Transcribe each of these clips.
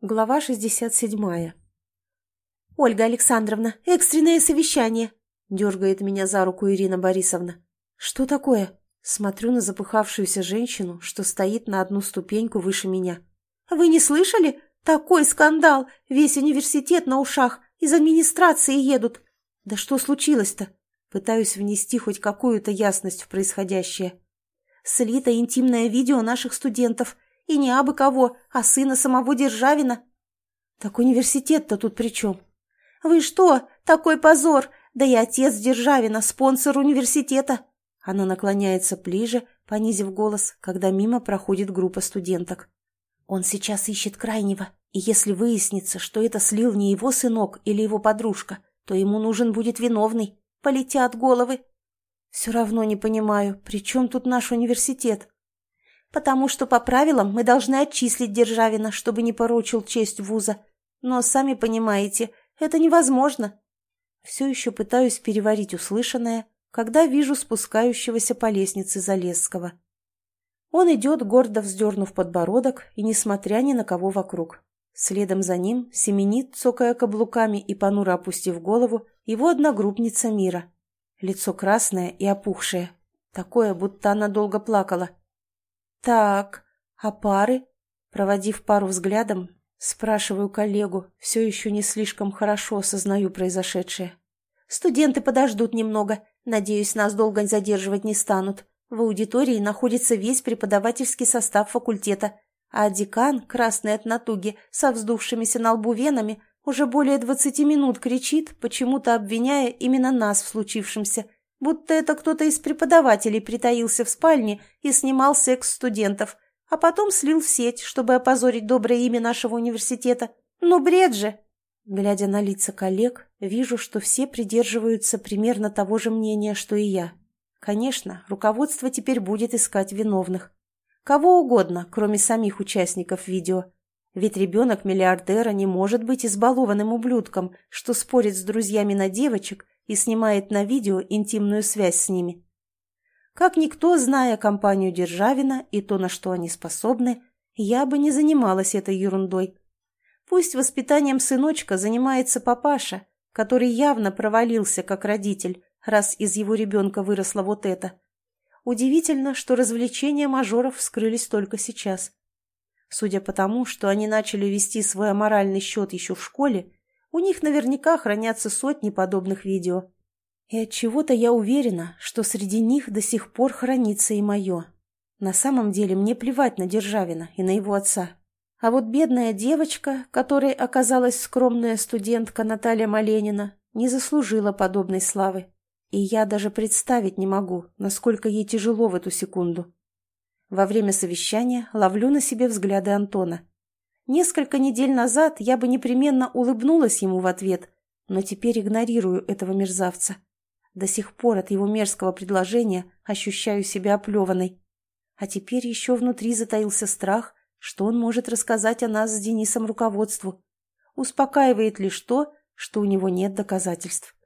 Глава 67. «Ольга Александровна, экстренное совещание!» – дергает меня за руку Ирина Борисовна. «Что такое?» – смотрю на запыхавшуюся женщину, что стоит на одну ступеньку выше меня. «Вы не слышали? Такой скандал! Весь университет на ушах! Из администрации едут! Да что случилось-то?» Пытаюсь внести хоть какую-то ясность в происходящее. Слито интимное видео наших студентов – и не абы кого, а сына самого Державина. Так университет-то тут при чем? Вы что? Такой позор! Да и отец Державина, спонсор университета. Она наклоняется ближе, понизив голос, когда мимо проходит группа студенток. Он сейчас ищет крайнего, и если выяснится, что это слил не его сынок или его подружка, то ему нужен будет виновный. Полетят головы. Все равно не понимаю, при чем тут наш университет? Потому что по правилам мы должны отчислить Державина, чтобы не порочил честь вуза. Но, сами понимаете, это невозможно. Все еще пытаюсь переварить услышанное, когда вижу спускающегося по лестнице Залесского. Он идет, гордо вздернув подбородок и несмотря ни на кого вокруг. Следом за ним семенит, цокая каблуками и понуро опустив голову, его одногруппница Мира. Лицо красное и опухшее, такое, будто она долго плакала. «Так, а пары?» Проводив пару взглядом, спрашиваю коллегу, все еще не слишком хорошо осознаю произошедшее. «Студенты подождут немного. Надеюсь, нас долго задерживать не станут. В аудитории находится весь преподавательский состав факультета, а декан, красный от натуги, со вздувшимися на лбу венами, уже более двадцати минут кричит, почему-то обвиняя именно нас в случившемся – будто это кто-то из преподавателей притаился в спальне и снимал секс студентов, а потом слил в сеть, чтобы опозорить доброе имя нашего университета. Ну, бред же! Глядя на лица коллег, вижу, что все придерживаются примерно того же мнения, что и я. Конечно, руководство теперь будет искать виновных. Кого угодно, кроме самих участников видео. Ведь ребенок миллиардера не может быть избалованным ублюдком, что спорит с друзьями на девочек и снимает на видео интимную связь с ними. Как никто, зная компанию Державина и то, на что они способны, я бы не занималась этой ерундой. Пусть воспитанием сыночка занимается папаша, который явно провалился как родитель, раз из его ребенка выросло вот это. Удивительно, что развлечения мажоров вскрылись только сейчас. Судя по тому, что они начали вести свой аморальный счет еще в школе, у них наверняка хранятся сотни подобных видео. И от чего то я уверена, что среди них до сих пор хранится и мое. На самом деле мне плевать на Державина и на его отца. А вот бедная девочка, которой оказалась скромная студентка Наталья Маленина, не заслужила подобной славы. И я даже представить не могу, насколько ей тяжело в эту секунду. Во время совещания ловлю на себе взгляды Антона. Несколько недель назад я бы непременно улыбнулась ему в ответ, но теперь игнорирую этого мерзавца. До сих пор от его мерзкого предложения ощущаю себя оплеванной. А теперь еще внутри затаился страх, что он может рассказать о нас с Денисом руководству. Успокаивает лишь то, что у него нет доказательств.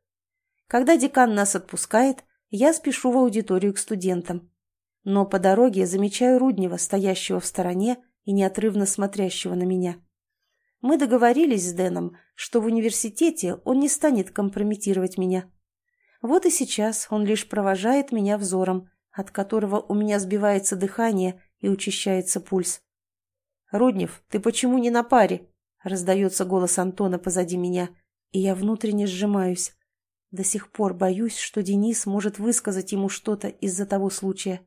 Когда декан нас отпускает, я спешу в аудиторию к студентам. Но по дороге замечаю Руднева, стоящего в стороне и неотрывно смотрящего на меня. Мы договорились с Дэном, что в университете он не станет компрометировать меня. Вот и сейчас он лишь провожает меня взором, от которого у меня сбивается дыхание и учащается пульс. «Руднев, ты почему не на паре?» — раздается голос Антона позади меня, и я внутренне сжимаюсь. До сих пор боюсь, что Денис может высказать ему что-то из-за того случая.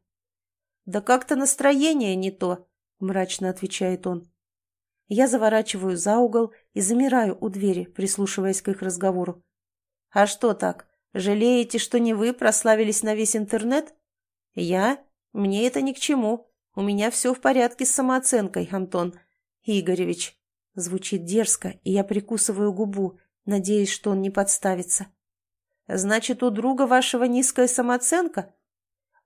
«Да как-то настроение не то», — мрачно отвечает он. Я заворачиваю за угол и замираю у двери, прислушиваясь к их разговору. «А что так? Жалеете, что не вы прославились на весь интернет?» «Я? Мне это ни к чему. У меня все в порядке с самооценкой, Антон Игоревич». Звучит дерзко, и я прикусываю губу, надеясь, что он не подставится. «Значит, у друга вашего низкая самооценка?»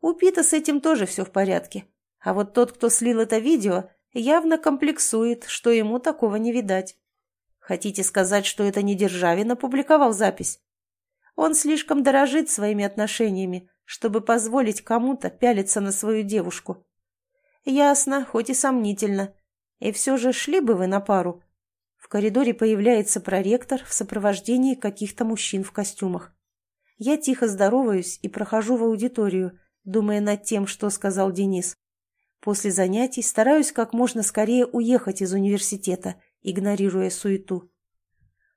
«У Пита с этим тоже все в порядке. А вот тот, кто слил это видео, явно комплексует, что ему такого не видать. Хотите сказать, что это не Державин опубликовал запись? Он слишком дорожит своими отношениями, чтобы позволить кому-то пялиться на свою девушку. Ясно, хоть и сомнительно. И все же шли бы вы на пару. коридоре появляется проректор в сопровождении каких-то мужчин в костюмах. Я тихо здороваюсь и прохожу в аудиторию, думая над тем, что сказал Денис. После занятий стараюсь как можно скорее уехать из университета, игнорируя суету.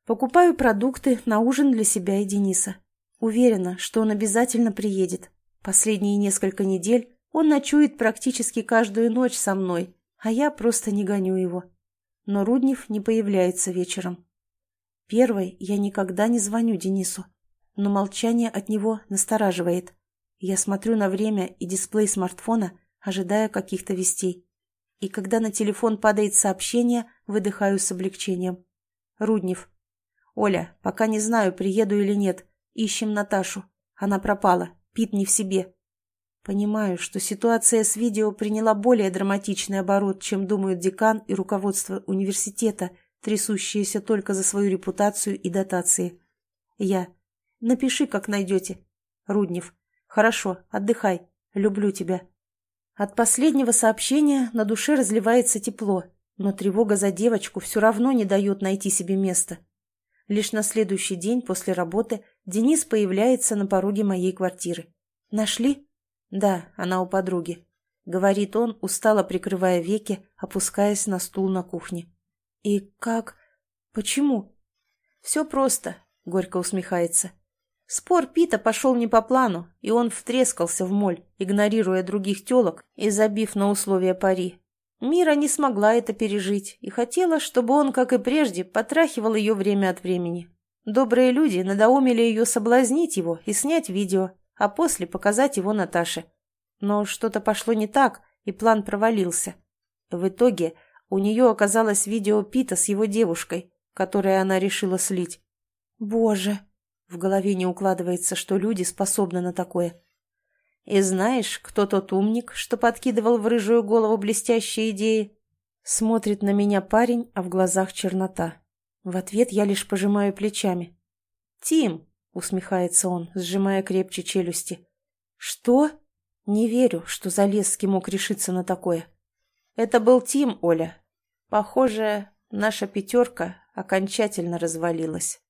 Покупаю продукты на ужин для себя и Дениса. Уверена, что он обязательно приедет. Последние несколько недель он ночует практически каждую ночь со мной, а я просто не гоню его. Но Руднев не появляется вечером. Первой я никогда не звоню Денису но молчание от него настораживает. Я смотрю на время и дисплей смартфона, ожидая каких-то вестей. И когда на телефон падает сообщение, выдыхаю с облегчением. Руднев. «Оля, пока не знаю, приеду или нет. Ищем Наташу. Она пропала. Пит не в себе». Понимаю, что ситуация с видео приняла более драматичный оборот, чем думают декан и руководство университета, трясущиеся только за свою репутацию и дотации. Я. Напиши, как найдете. Руднев. Хорошо, отдыхай. Люблю тебя. От последнего сообщения на душе разливается тепло, но тревога за девочку все равно не дает найти себе место. Лишь на следующий день после работы Денис появляется на пороге моей квартиры. «Нашли?» «Да, она у подруги», — говорит он, устало прикрывая веки, опускаясь на стул на кухне. «И как? Почему?» «Все просто», — горько усмехается. Спор Пита пошел не по плану, и он втрескался в моль, игнорируя других телок и забив на условия пари. Мира не смогла это пережить и хотела, чтобы он, как и прежде, потрахивал ее время от времени. Добрые люди надоумили ее соблазнить его и снять видео, а после показать его Наташе. Но что-то пошло не так, и план провалился. В итоге у нее оказалось видео Пита с его девушкой, которое она решила слить. «Боже!» В голове не укладывается, что люди способны на такое. И знаешь, кто тот умник, что подкидывал в рыжую голову блестящие идеи? Смотрит на меня парень, а в глазах чернота. В ответ я лишь пожимаю плечами. «Тим!» — усмехается он, сжимая крепче челюсти. «Что?» «Не верю, что Залесский мог решиться на такое». «Это был Тим, Оля. Похоже, наша пятерка окончательно развалилась».